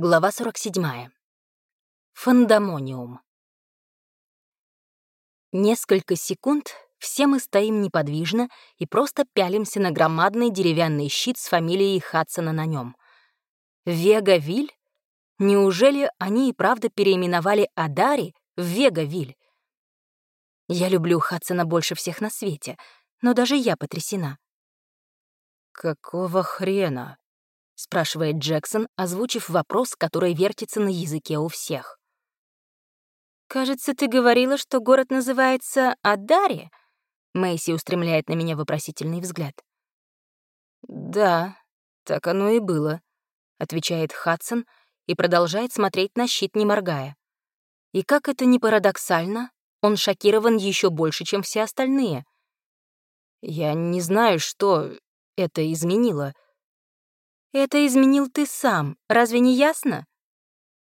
Глава 47. Фандамониум. Несколько секунд все мы стоим неподвижно и просто пялимся на громадный деревянный щит с фамилией Хадсона на нем. Вегавиль? Неужели они и правда переименовали Адари в Вегавиль? Я люблю Хадсона больше всех на свете, но даже я потрясена. «Какого хрена?» — спрашивает Джексон, озвучив вопрос, который вертится на языке у всех. «Кажется, ты говорила, что город называется Адари?» Мэйси устремляет на меня вопросительный взгляд. «Да, так оно и было», — отвечает Хадсон и продолжает смотреть на щит, не моргая. И как это ни парадоксально, он шокирован еще больше, чем все остальные. Я не знаю, что это изменило — это изменил ты сам, разве не ясно?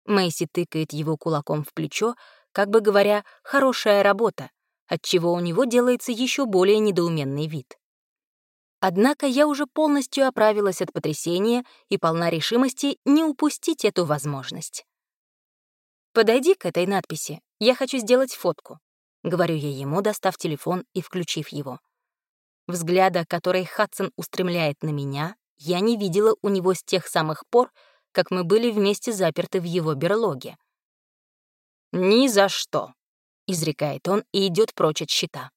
Мэйси тыкает его кулаком в плечо, как бы говоря, хорошая работа, отчего у него делается еще более недоуменный вид. Однако я уже полностью оправилась от потрясения и полна решимости не упустить эту возможность. «Подойди к этой надписи, я хочу сделать фотку», — говорю я ему, достав телефон и включив его. Взгляда, который Хадсон устремляет на меня, я не видела у него с тех самых пор, как мы были вместе заперты в его берлоге. «Ни за что», — изрекает он и идет прочь от щита.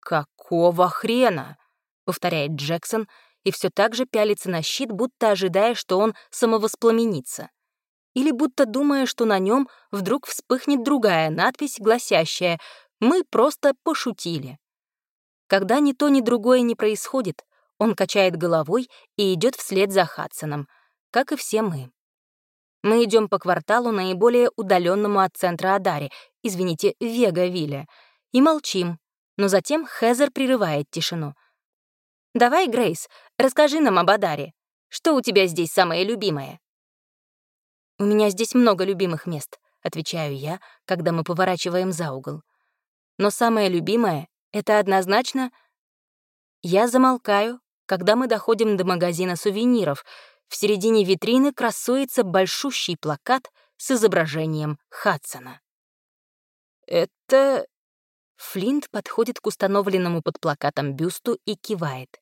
«Какого хрена?» — повторяет Джексон и все так же пялится на щит, будто ожидая, что он самовоспламенится. Или будто думая, что на нем вдруг вспыхнет другая надпись, гласящая «Мы просто пошутили». Когда ни то, ни другое не происходит, он качает головой и идет вслед за Хадсоном, как и все мы. Мы идем по кварталу, наиболее удаленному от центра Адари, извините, Вега-Вилля, и молчим, но затем Хезер прерывает тишину. «Давай, Грейс, расскажи нам об Адаре. Что у тебя здесь самое любимое?» «У меня здесь много любимых мест», — отвечаю я, когда мы поворачиваем за угол. «Но самое любимое — это однозначно...» Я замолкаю, когда мы доходим до магазина сувениров, в середине витрины красуется большущий плакат с изображением Хадсона. «Это...» Флинт подходит к установленному под плакатом бюсту и кивает.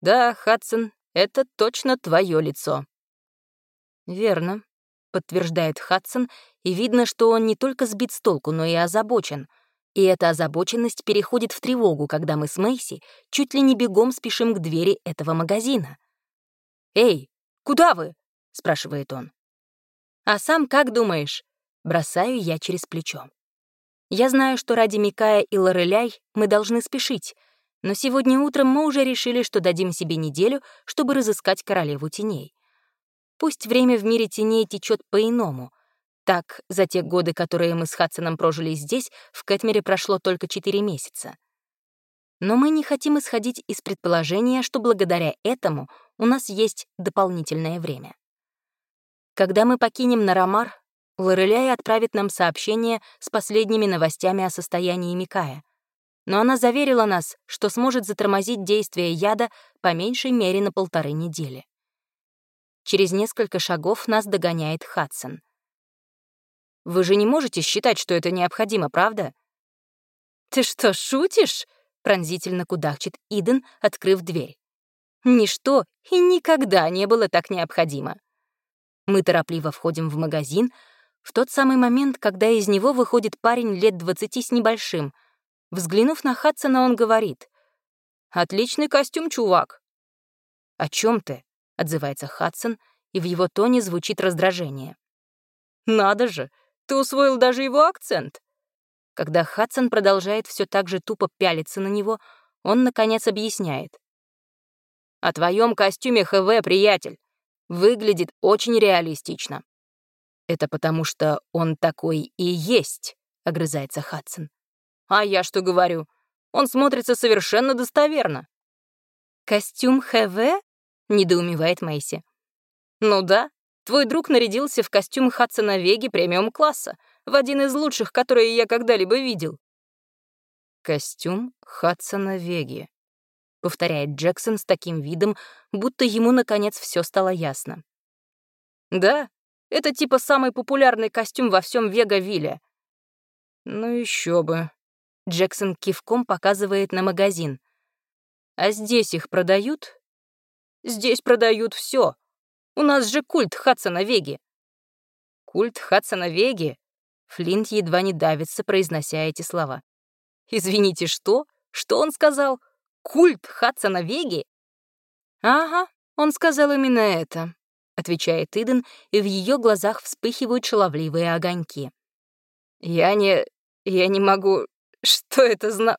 «Да, Хадсон, это точно твое лицо». «Верно», — подтверждает Хадсон, и видно, что он не только сбит с толку, но и озабочен — и эта озабоченность переходит в тревогу, когда мы с Мэйси чуть ли не бегом спешим к двери этого магазина. «Эй, куда вы?» — спрашивает он. «А сам как думаешь?» — бросаю я через плечо. Я знаю, что ради Микая и Лореляй мы должны спешить, но сегодня утром мы уже решили, что дадим себе неделю, чтобы разыскать королеву теней. Пусть время в мире теней течет по-иному — так, за те годы, которые мы с Хадсоном прожили здесь, в Кэтмере прошло только 4 месяца. Но мы не хотим исходить из предположения, что благодаря этому у нас есть дополнительное время. Когда мы покинем Нарамар, Лореляй отправит нам сообщение с последними новостями о состоянии Микая. Но она заверила нас, что сможет затормозить действие яда по меньшей мере на полторы недели. Через несколько шагов нас догоняет Хадсон — вы же не можете считать, что это необходимо, правда?» «Ты что, шутишь?» — пронзительно кудахчет Иден, открыв дверь. «Ничто и никогда не было так необходимо». Мы торопливо входим в магазин в тот самый момент, когда из него выходит парень лет двадцати с небольшим. Взглянув на Хадсона, он говорит. «Отличный костюм, чувак». «О чем ты?» — отзывается Хадсон, и в его тоне звучит раздражение. «Надо же, ты усвоил даже его акцент. Когда Хадсон продолжает все так же тупо пялиться на него, он, наконец, объясняет. «О твоем костюме ХВ, приятель. Выглядит очень реалистично». «Это потому, что он такой и есть», — огрызается Хадсон. «А я что говорю? Он смотрится совершенно достоверно». «Костюм ХВ?» — недоумевает Мэйси. «Ну да, Твой друг нарядился в костюм Хадсона Веги премиум-класса, в один из лучших, которые я когда-либо видел». «Костюм Хадсона Веги», — повторяет Джексон с таким видом, будто ему, наконец, все стало ясно. Да, это типа самый популярный костюм во всем Вега-Вилле. Ну еще бы. Джексон кивком показывает на магазин. А здесь их продают? Здесь продают все. У нас же культ Хадсона Веги. Культ Хадсона Веги? Флинт едва не давится, произнося эти слова. Извините, что? Что он сказал? Культ Хадсона Веги? Ага, он сказал именно это, отвечает Иден, и в ее глазах вспыхивают шаловливые огоньки. Я не... я не могу... Что это зна...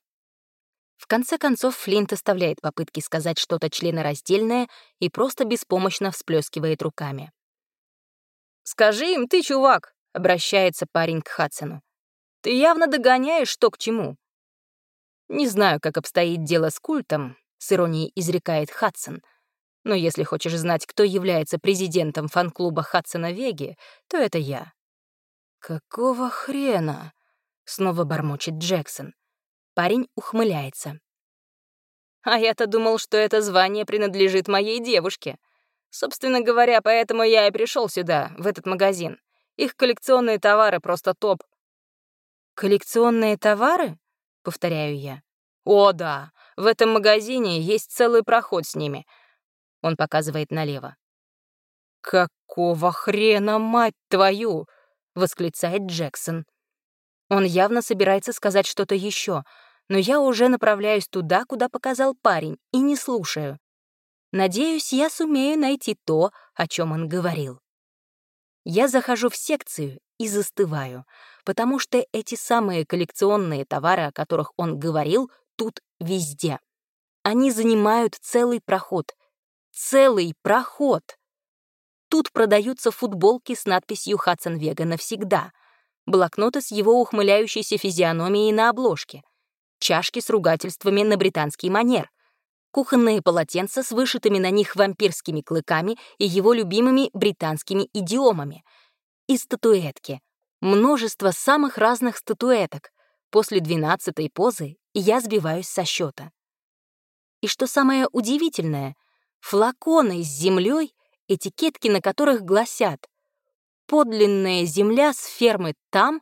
Конце концов, Флинт оставляет попытки сказать что-то членораздельное и просто беспомощно всплескивает руками. «Скажи им ты, чувак!» — обращается парень к Хадсону. «Ты явно догоняешь, что к чему». «Не знаю, как обстоит дело с культом», — с иронией изрекает Хадсон. «Но если хочешь знать, кто является президентом фан-клуба Хадсона Веги, то это я». «Какого хрена?» — снова бормочет Джексон. Парень ухмыляется. «А я-то думал, что это звание принадлежит моей девушке. Собственно говоря, поэтому я и пришел сюда, в этот магазин. Их коллекционные товары просто топ». «Коллекционные товары?» — повторяю я. «О, да, в этом магазине есть целый проход с ними». Он показывает налево. «Какого хрена, мать твою!» — восклицает Джексон. Он явно собирается сказать что-то еще, но я уже направляюсь туда, куда показал парень, и не слушаю. Надеюсь, я сумею найти то, о чем он говорил. Я захожу в секцию и застываю, потому что эти самые коллекционные товары, о которых он говорил, тут везде. Они занимают целый проход. Целый проход! Тут продаются футболки с надписью «Хадсон Вега навсегда», блокноты с его ухмыляющейся физиономией на обложке, чашки с ругательствами на британский манер, кухонные полотенца с вышитыми на них вампирскими клыками и его любимыми британскими идиомами, и статуэтки, множество самых разных статуэток. После двенадцатой позы я сбиваюсь со счета. И что самое удивительное, флаконы с землей, этикетки на которых гласят подлинная земля с фермы там,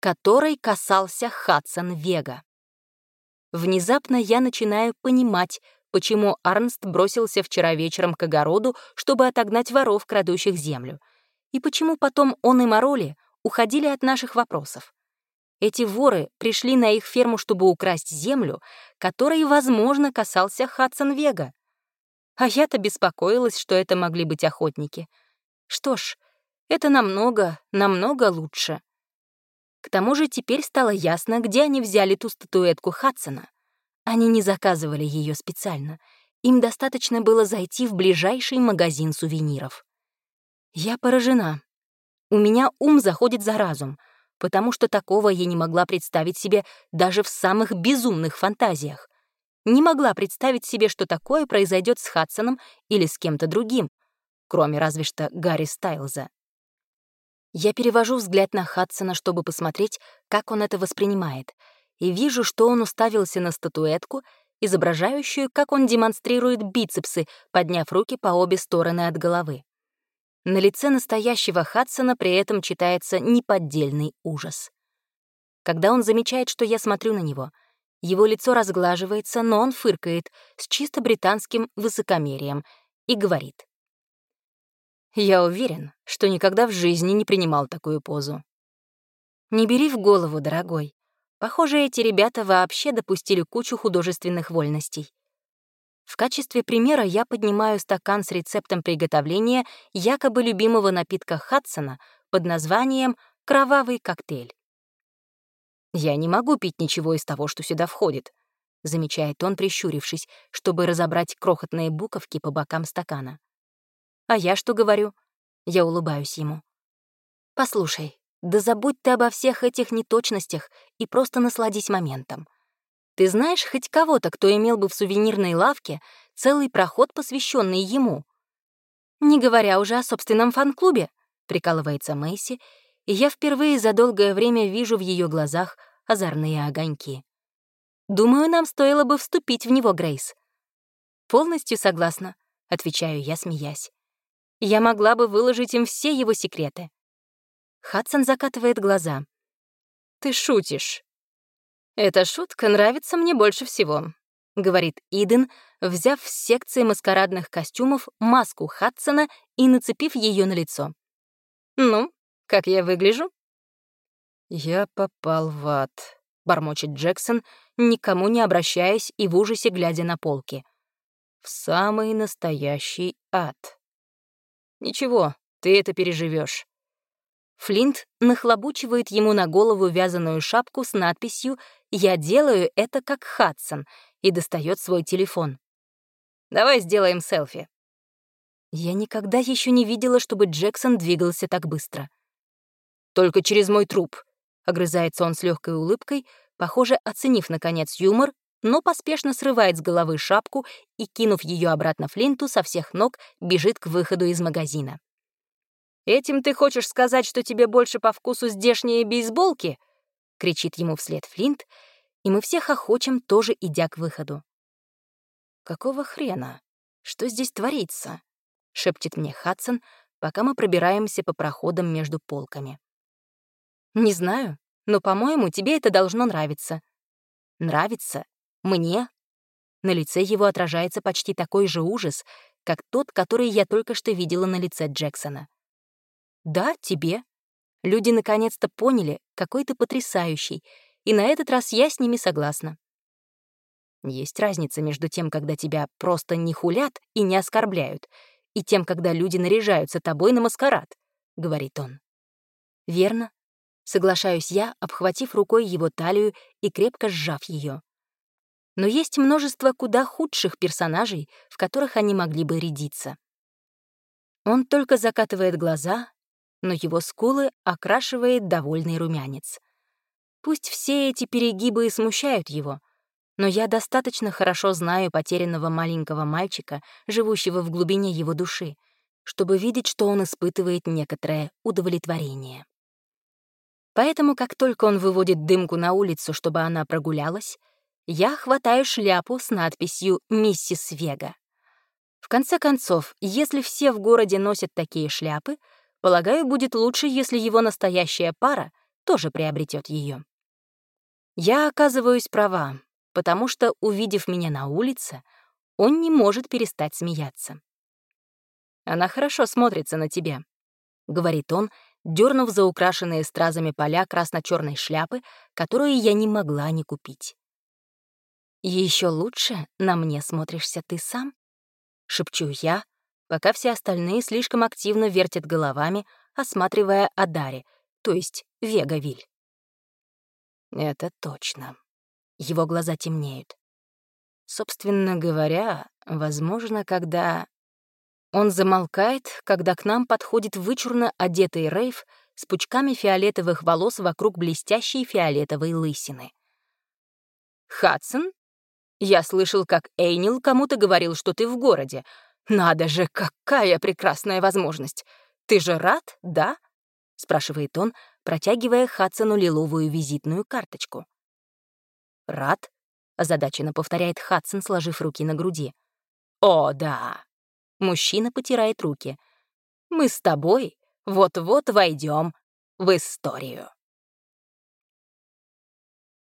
которой касался Хадсон Вега. Внезапно я начинаю понимать, почему Арнст бросился вчера вечером к огороду, чтобы отогнать воров, крадущих землю, и почему потом он и Мороли уходили от наших вопросов. Эти воры пришли на их ферму, чтобы украсть землю, которой, возможно, касался Хадсон Вега. А я-то беспокоилась, что это могли быть охотники. Что ж, это намного, намного лучше. К тому же теперь стало ясно, где они взяли ту статуэтку Хадсона. Они не заказывали ее специально. Им достаточно было зайти в ближайший магазин сувениров. Я поражена. У меня ум заходит за разум, потому что такого я не могла представить себе даже в самых безумных фантазиях. Не могла представить себе, что такое произойдет с Хадсоном или с кем-то другим, кроме разве что Гарри Стайлза. Я перевожу взгляд на Хадсона, чтобы посмотреть, как он это воспринимает, и вижу, что он уставился на статуэтку, изображающую, как он демонстрирует бицепсы, подняв руки по обе стороны от головы. На лице настоящего Хадсона при этом читается неподдельный ужас. Когда он замечает, что я смотрю на него, его лицо разглаживается, но он фыркает с чисто британским высокомерием и говорит. Я уверен, что никогда в жизни не принимал такую позу. Не бери в голову, дорогой. Похоже, эти ребята вообще допустили кучу художественных вольностей. В качестве примера я поднимаю стакан с рецептом приготовления якобы любимого напитка Хадсона под названием «Кровавый коктейль». «Я не могу пить ничего из того, что сюда входит», — замечает он, прищурившись, чтобы разобрать крохотные буковки по бокам стакана. А я что говорю? Я улыбаюсь ему. Послушай, да забудь ты обо всех этих неточностях и просто насладись моментом. Ты знаешь хоть кого-то, кто имел бы в сувенирной лавке целый проход, посвященный ему? Не говоря уже о собственном фан-клубе, прикалывается Мэйси, и я впервые за долгое время вижу в ее глазах озорные огоньки. Думаю, нам стоило бы вступить в него, Грейс. Полностью согласна, отвечаю я, смеясь. Я могла бы выложить им все его секреты. Хадсон закатывает глаза. «Ты шутишь». «Эта шутка нравится мне больше всего», — говорит Иден, взяв в секции маскарадных костюмов маску Хадсона и нацепив ее на лицо. «Ну, как я выгляжу?» «Я попал в ад», — бормочет Джексон, никому не обращаясь и в ужасе глядя на полки. «В самый настоящий ад». «Ничего, ты это переживешь. Флинт нахлобучивает ему на голову вязаную шапку с надписью «Я делаю это как Хадсон» и достает свой телефон. «Давай сделаем селфи». Я никогда еще не видела, чтобы Джексон двигался так быстро. «Только через мой труп», — огрызается он с легкой улыбкой, похоже, оценив, наконец, юмор, но поспешно срывает с головы шапку и, кинув ее обратно Флинту, со всех ног бежит к выходу из магазина. «Этим ты хочешь сказать, что тебе больше по вкусу здешние бейсболки?» — кричит ему вслед Флинт, и мы все хохочем, тоже идя к выходу. «Какого хрена? Что здесь творится?» — шепчет мне Хадсон, пока мы пробираемся по проходам между полками. «Не знаю, но, по-моему, тебе это должно нравиться». «Нравится? Мне?» На лице его отражается почти такой же ужас, как тот, который я только что видела на лице Джексона. «Да, тебе. Люди наконец-то поняли, какой ты потрясающий, и на этот раз я с ними согласна. Есть разница между тем, когда тебя просто не хулят и не оскорбляют, и тем, когда люди наряжаются тобой на маскарад, — говорит он. Верно. Соглашаюсь я, обхватив рукой его талию и крепко сжав ее. Но есть множество куда худших персонажей, в которых они могли бы рядиться. Он только закатывает глаза, но его скулы окрашивает довольный румянец. Пусть все эти перегибы и смущают его, но я достаточно хорошо знаю потерянного маленького мальчика, живущего в глубине его души, чтобы видеть, что он испытывает некоторое удовлетворение. Поэтому, как только он выводит дымку на улицу, чтобы она прогулялась, я хватаю шляпу с надписью «Миссис Вега». В конце концов, если все в городе носят такие шляпы, полагаю, будет лучше, если его настоящая пара тоже приобретет ее. Я оказываюсь права, потому что, увидев меня на улице, он не может перестать смеяться. «Она хорошо смотрится на тебе», — говорит он, дернув за украшенные стразами поля красно-черной шляпы, которую я не могла не купить. Еще лучше на мне смотришься ты сам», — шепчу я, пока все остальные слишком активно вертят головами, осматривая Адари, то есть Вегавиль. Это точно. Его глаза темнеют. Собственно говоря, возможно, когда... Он замолкает, когда к нам подходит вычурно одетый Рейв с пучками фиолетовых волос вокруг блестящей фиолетовой лысины. «Хадсон? Я слышал, как Эйнил кому-то говорил, что ты в городе. Надо же, какая прекрасная возможность! Ты же рад, да?» — спрашивает он, протягивая Хадсону лиловую визитную карточку. «Рад?» — озадаченно повторяет Хадсон, сложив руки на груди. «О, да!» Мужчина потирает руки. «Мы с тобой вот-вот войдем в историю».